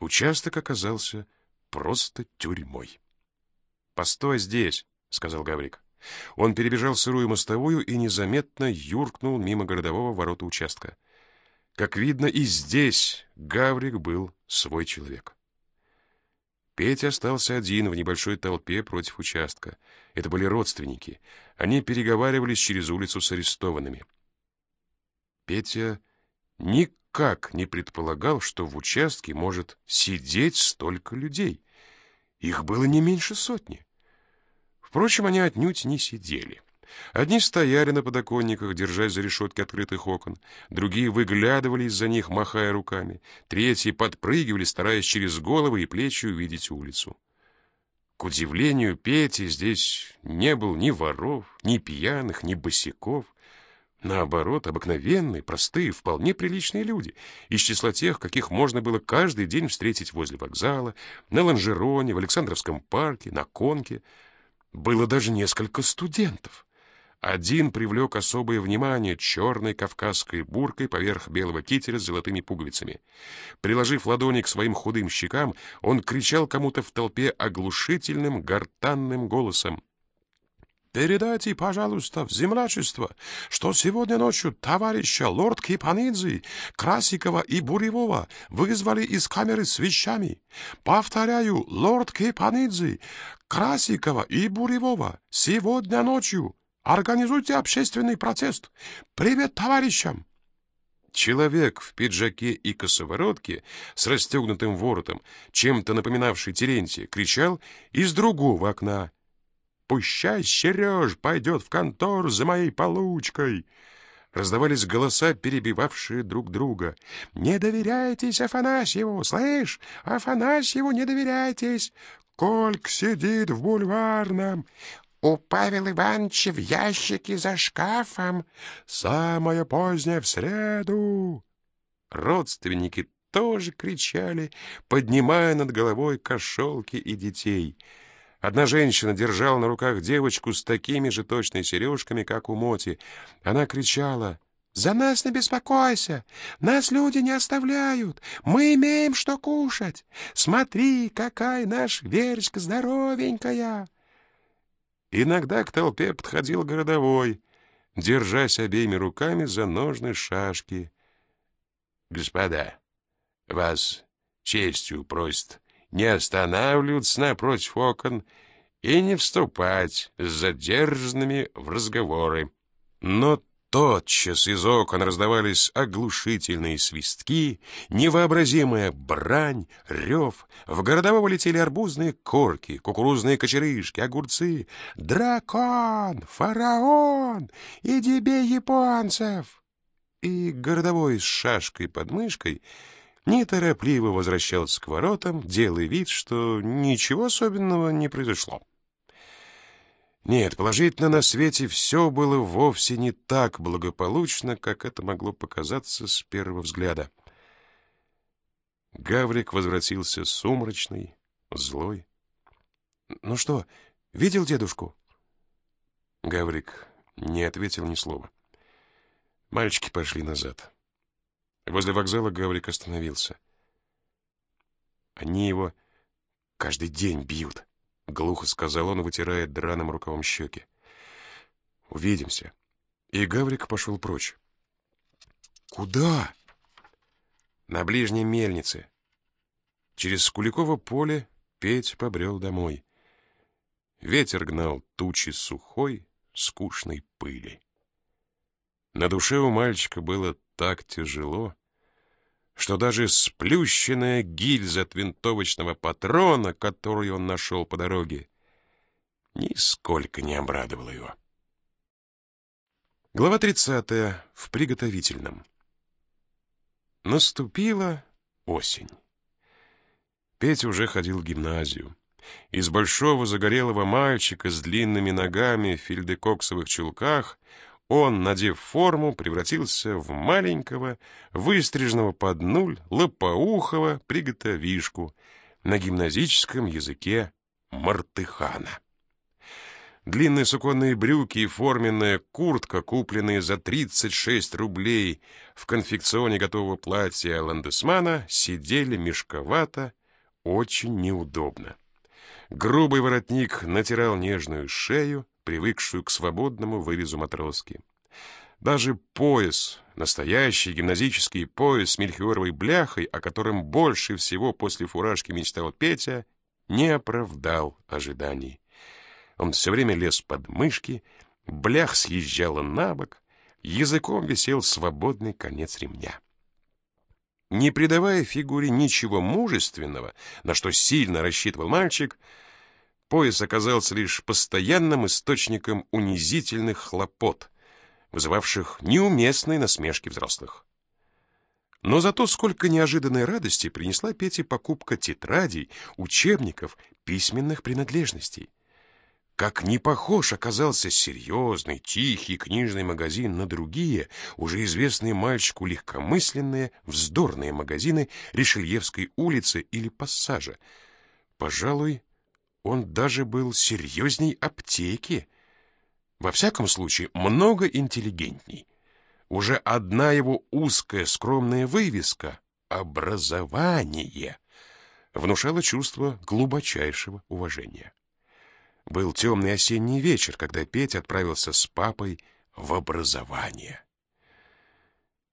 Участок оказался просто тюрьмой. «Постой здесь», — сказал Гаврик. Он перебежал сырую мостовую и незаметно юркнул мимо городового ворота участка. Как видно, и здесь Гаврик был свой человек. Петя остался один в небольшой толпе против участка. Это были родственники. Они переговаривались через улицу с арестованными. Петя никак не предполагал, что в участке может сидеть столько людей. Их было не меньше сотни. Впрочем, они отнюдь не сидели. Одни стояли на подоконниках, держась за решетки открытых окон, другие выглядывали из-за них, махая руками, третьи подпрыгивали, стараясь через головы и плечи увидеть улицу. К удивлению Пети, здесь не было ни воров, ни пьяных, ни босиков. Наоборот, обыкновенные, простые, вполне приличные люди, из числа тех, каких можно было каждый день встретить возле вокзала, на Ланжероне, в Александровском парке, на Конке — было даже несколько студентов. Один привлек особое внимание черной кавказской буркой поверх белого кителя с золотыми пуговицами. Приложив ладони к своим худым щекам, он кричал кому-то в толпе оглушительным гортанным голосом. Передайте, пожалуйста, в землячество, что сегодня ночью товарища лорд Кипанидзе, Красикова и Буревого вызвали из камеры с вещами. Повторяю, лорд Кипанидзе, Красикова и Буревого сегодня ночью. Организуйте общественный протест. Привет товарищам! Человек в пиджаке и косоворотке с расстегнутым воротом, чем-то напоминавший Терентия, кричал из другого окна — Пущай Сереж пойдет в контор за моей получкой!» Раздавались голоса, перебивавшие друг друга. «Не доверяйтесь Афанасьеву! Слышь, Афанасьеву не доверяйтесь! Кольк сидит в бульварном!» «У Павела Ивановича в ящике за шкафом!» «Самое позднее в среду!» Родственники тоже кричали, поднимая над головой кошелки и детей — Одна женщина держала на руках девочку с такими же точными сережками, как у Моти. Она кричала «За нас не беспокойся! Нас люди не оставляют! Мы имеем что кушать! Смотри, какая наша Верочка здоровенькая!» Иногда к толпе подходил городовой, держась обеими руками за ножны шашки. «Господа, вас честью просит не останавливаться напротив окон и не вступать с задержанными в разговоры. Но тотчас из окон раздавались оглушительные свистки, невообразимая брань, рев. В городового летели арбузные корки, кукурузные кочерышки, огурцы. «Дракон! Фараон! Иди бей японцев!» И городовой с шашкой под мышкой — неторопливо возвращался к воротам, делая вид, что ничего особенного не произошло. Нет, положительно на свете все было вовсе не так благополучно, как это могло показаться с первого взгляда. Гаврик возвратился сумрачный, злой. — Ну что, видел дедушку? Гаврик не ответил ни слова. Мальчики пошли назад. Возле вокзала Гаврик остановился. «Они его каждый день бьют», — глухо сказал он, вытирая драным рукавом щеки. «Увидимся». И Гаврик пошел прочь. «Куда?» «На ближней мельнице». Через Скуликово поле Петь побрел домой. Ветер гнал тучи сухой, скучной пыли. На душе у мальчика было так тяжело, что даже сплющенная гильза от винтовочного патрона, которую он нашел по дороге, нисколько не обрадовала его. Глава 30. В приготовительном. Наступила осень. Петя уже ходил в гимназию. Из большого загорелого мальчика с длинными ногами в фельдекоксовых чулках он, надев форму, превратился в маленького, выстриженного под нуль, лопоухого приготовишку на гимназическом языке мартыхана. Длинные суконные брюки и форменная куртка, купленные за 36 рублей в конфекционе готового платья Ландесмана, сидели мешковато, очень неудобно. Грубый воротник натирал нежную шею, привыкшую к свободному вырезу матроски. Даже пояс, настоящий гимназический пояс с мельхиоровой бляхой, о котором больше всего после фуражки мечтал Петя, не оправдал ожиданий. Он все время лез под мышки, блях съезжала на бок, языком висел свободный конец ремня. Не придавая фигуре ничего мужественного, на что сильно рассчитывал мальчик, пояс оказался лишь постоянным источником унизительных хлопот, вызывавших неуместные насмешки взрослых. Но зато сколько неожиданной радости принесла Пете покупка тетрадей, учебников, письменных принадлежностей. Как не похож оказался серьезный, тихий книжный магазин на другие, уже известные мальчику легкомысленные, вздорные магазины Ришельевской улицы или Пассажа. Пожалуй, он даже был серьезней аптеки. Во всяком случае, много интеллигентней. Уже одна его узкая скромная вывеска «Образование» внушала чувство глубочайшего уважения. Был темный осенний вечер, когда Петя отправился с папой в образование.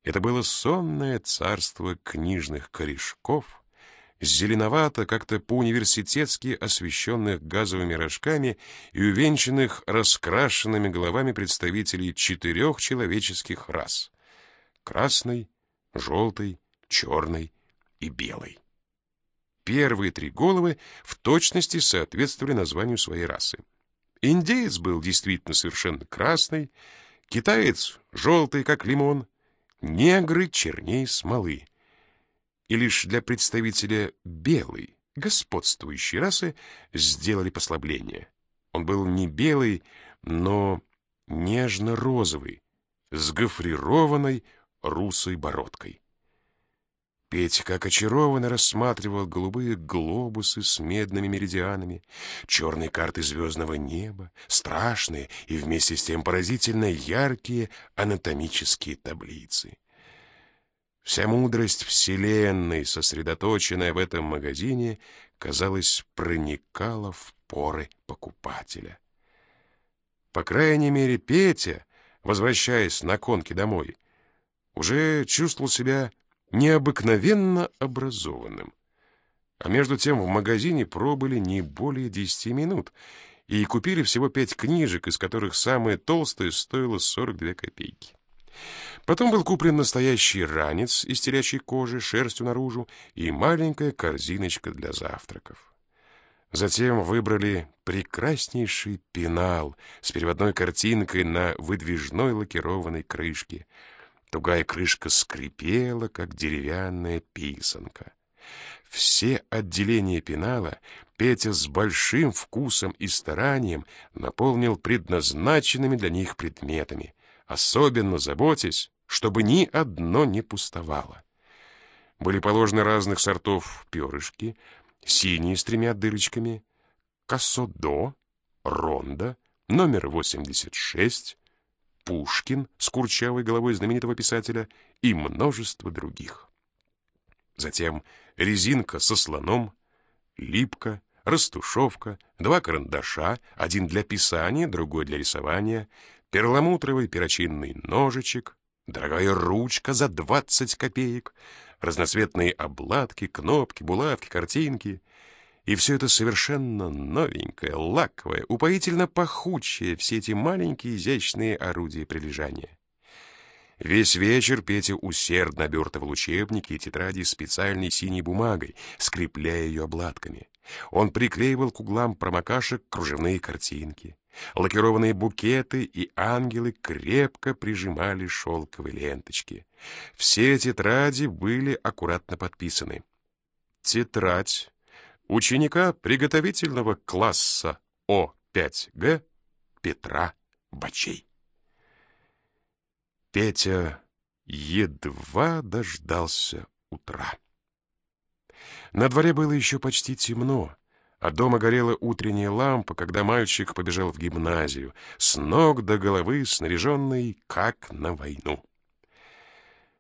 Это было сонное царство книжных корешков, зеленовато, как-то по-университетски освещенных газовыми рожками и увенчанных раскрашенными головами представителей четырех человеческих рас — красной, желтой, черной и белой. Первые три головы в точности соответствовали названию своей расы. Индеец был действительно совершенно красный, китаец — желтый, как лимон, негры — черней смолы. И лишь для представителя белой, господствующей расы, сделали послабление. Он был не белый, но нежно-розовый, с гофрированной русой бородкой. Петя, как очарованно, рассматривал голубые глобусы с медными меридианами, черные карты звездного неба, страшные и вместе с тем поразительно яркие анатомические таблицы. Вся мудрость Вселенной, сосредоточенная в этом магазине, казалось, проникала в поры покупателя. По крайней мере, Петя, возвращаясь на конки домой, уже чувствовал себя необыкновенно образованным. А между тем в магазине пробыли не более десяти минут и купили всего пять книжек, из которых самая толстая стоила 42 копейки. Потом был куплен настоящий ранец из телячьей кожи, шерстью наружу и маленькая корзиночка для завтраков. Затем выбрали прекраснейший пенал с переводной картинкой на выдвижной лакированной крышке — Тугая крышка скрипела, как деревянная писанка. Все отделения пенала Петя с большим вкусом и старанием наполнил предназначенными для них предметами, особенно заботясь, чтобы ни одно не пустовало. Были положены разных сортов перышки, синие с тремя дырочками, косодо, ронда, номер 86, Пушкин с курчавой головой знаменитого писателя и множество других. Затем резинка со слоном, липка, растушевка, два карандаша, один для писания, другой для рисования, перламутровый перочинный ножичек, дорогая ручка за 20 копеек, разноцветные обладки, кнопки, булавки, картинки — и все это совершенно новенькое, лаковое, упоительно пахучее, все эти маленькие изящные орудия прилежания. Весь вечер Петя усердно обертывал учебники и тетради специальной синей бумагой, скрепляя ее обладками. Он приклеивал к углам промокашек кружевные картинки. Лакированные букеты и ангелы крепко прижимали шелковые ленточки. Все тетради были аккуратно подписаны. Тетрадь ученика приготовительного класса О5Г Петра Бачей. Петя едва дождался утра. На дворе было еще почти темно, а дома горела утренняя лампа, когда мальчик побежал в гимназию, с ног до головы снаряженный, как на войну.